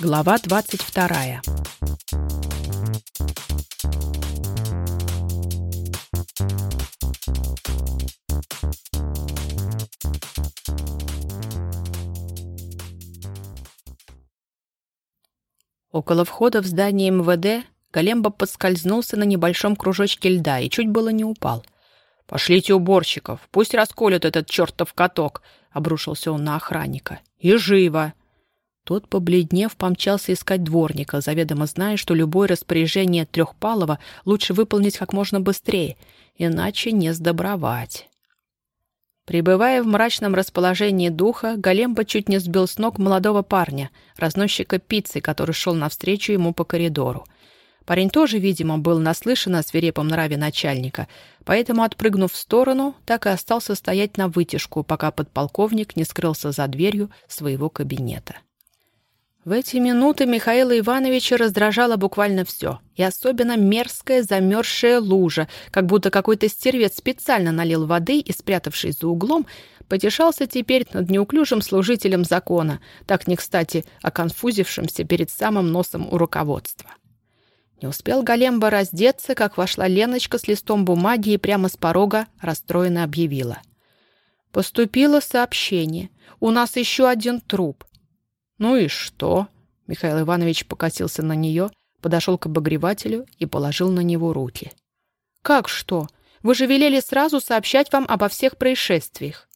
Глава 22. Около входа в здание МВД Големба подскользнулся на небольшом кружочке льда и чуть было не упал. «Пошлите уборщиков, пусть расколют этот чертов каток!» — обрушился он на охранника. «И живо!» Тот, побледнев, помчался искать дворника, заведомо зная, что любое распоряжение Трехпалова лучше выполнить как можно быстрее, иначе не сдобровать. Пребывая в мрачном расположении духа, Големба чуть не сбил с ног молодого парня, разносчика пиццы, который шел навстречу ему по коридору. Парень тоже, видимо, был наслышан о свирепом нраве начальника, поэтому, отпрыгнув в сторону, так и остался стоять на вытяжку, пока подполковник не скрылся за дверью своего кабинета. В эти минуты Михаила Ивановича раздражало буквально все, и особенно мерзкая замерзшая лужа, как будто какой-то стервец специально налил воды и, спрятавшись за углом, потешался теперь над неуклюжим служителем закона, так не кстати оконфузившимся перед самым носом у руководства. Не успел Големба раздеться, как вошла Леночка с листом бумаги и прямо с порога расстроенно объявила. «Поступило сообщение. У нас еще один труп. «Ну и что?» Михаил Иванович покосился на нее, подошел к обогревателю и положил на него руки. «Как что? Вы же велели сразу сообщать вам обо всех происшествиях».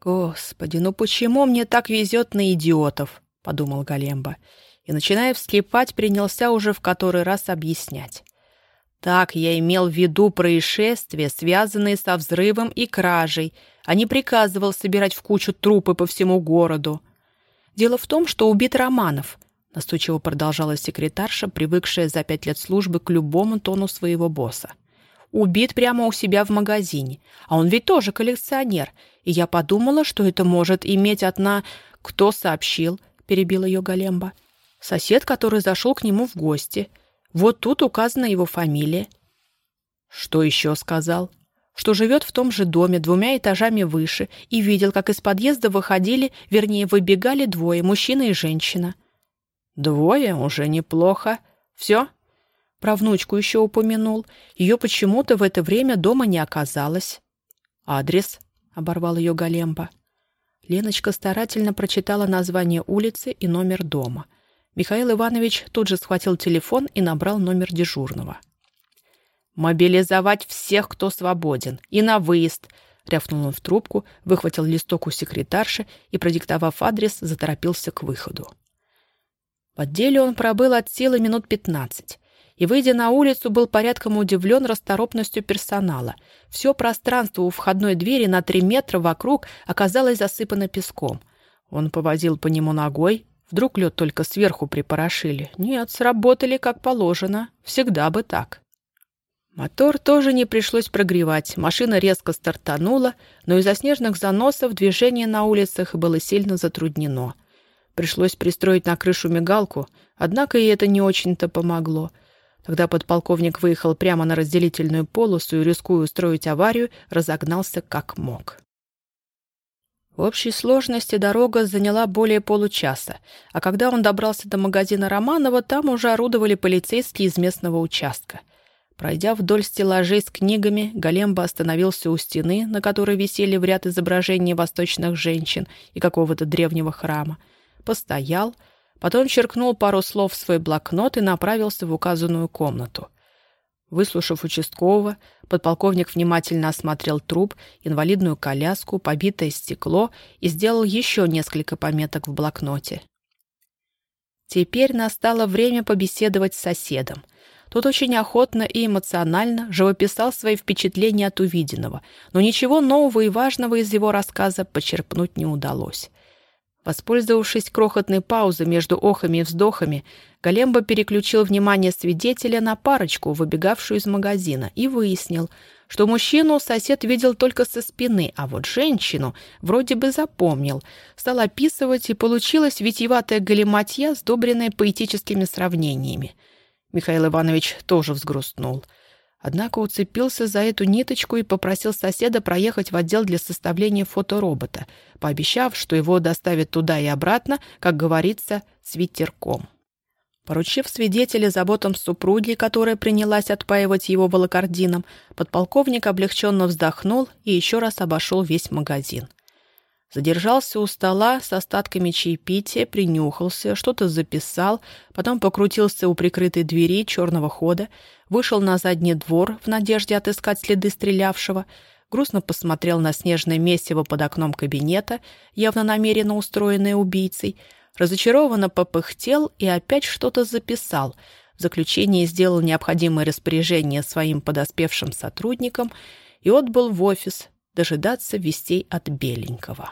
«Господи, ну почему мне так везет на идиотов?» — подумал Галемба. И, начиная вскипать, принялся уже в который раз объяснять. Так я имел в виду происшествия, связанные со взрывом и кражей, а не приказывал собирать в кучу трупы по всему городу. Дело в том, что убит Романов, настойчиво продолжала секретарша, привыкшая за пять лет службы к любому тону своего босса. Убит прямо у себя в магазине, а он ведь тоже коллекционер, и я подумала, что это может иметь одна... Кто сообщил? перебила ее Галемба. Сосед, который зашел к нему в гости. Вот тут указана его фамилия. Что еще сказал? Что живет в том же доме двумя этажами выше и видел, как из подъезда выходили, вернее, выбегали двое, мужчина и женщина. Двое уже неплохо. Все? Про внучку еще упомянул. Ее почему-то в это время дома не оказалось. Адрес? Оборвал ее Галемба. Леночка старательно прочитала название улицы и номер дома. Михаил Иванович тут же схватил телефон и набрал номер дежурного. «Мобилизовать всех, кто свободен, и на выезд!» Рявкнул он в трубку, выхватил листок у секретарши и, продиктовав адрес, заторопился к выходу. В отделе он пробыл от силы минут пятнадцать и, выйдя на улицу, был порядком удивлен расторопностью персонала. Все пространство у входной двери на три метра вокруг оказалось засыпано песком. Он повозил по нему ногой. Вдруг лед только сверху припорошили. Нет, сработали как положено. Всегда бы так. Мотор тоже не пришлось прогревать. Машина резко стартанула, но из-за снежных заносов движение на улицах было сильно затруднено. Пришлось пристроить на крышу мигалку, однако и это не очень-то помогло. Тогда подполковник выехал прямо на разделительную полосу и, рискуя устроить аварию, разогнался как мог. В общей сложности дорога заняла более получаса, а когда он добрался до магазина Романова, там уже орудовали полицейские из местного участка — Пройдя вдоль стеллажей с книгами, Големба остановился у стены, на которой висели в ряд изображений восточных женщин и какого-то древнего храма. Постоял, потом черкнул пару слов в свой блокнот и направился в указанную комнату. Выслушав участкового, подполковник внимательно осмотрел труп, инвалидную коляску, побитое стекло и сделал еще несколько пометок в блокноте. Теперь настало время побеседовать с соседом — тот очень охотно и эмоционально живописал свои впечатления от увиденного, но ничего нового и важного из его рассказа почерпнуть не удалось. Воспользовавшись крохотной паузой между охами и вздохами, Големба переключил внимание свидетеля на парочку, выбегавшую из магазина, и выяснил, что мужчину сосед видел только со спины, а вот женщину вроде бы запомнил. Стал описывать, и получилась витиеватая галиматья, сдобренная поэтическими сравнениями. Михаил Иванович тоже взгрустнул. Однако уцепился за эту ниточку и попросил соседа проехать в отдел для составления фоторобота, пообещав, что его доставят туда и обратно, как говорится, с ветерком. Поручив свидетеля заботам супруги, которая принялась отпаивать его волокордином, подполковник облегченно вздохнул и еще раз обошел весь магазин. Задержался у стола с остатками чаепития, принюхался, что-то записал, потом покрутился у прикрытой двери черного хода, вышел на задний двор в надежде отыскать следы стрелявшего, грустно посмотрел на снежное месиво под окном кабинета, явно намеренно устроенное убийцей, разочарованно попыхтел и опять что-то записал. В заключение сделал необходимое распоряжение своим подоспевшим сотрудникам и отбыл в офис дожидаться вестей от Беленького.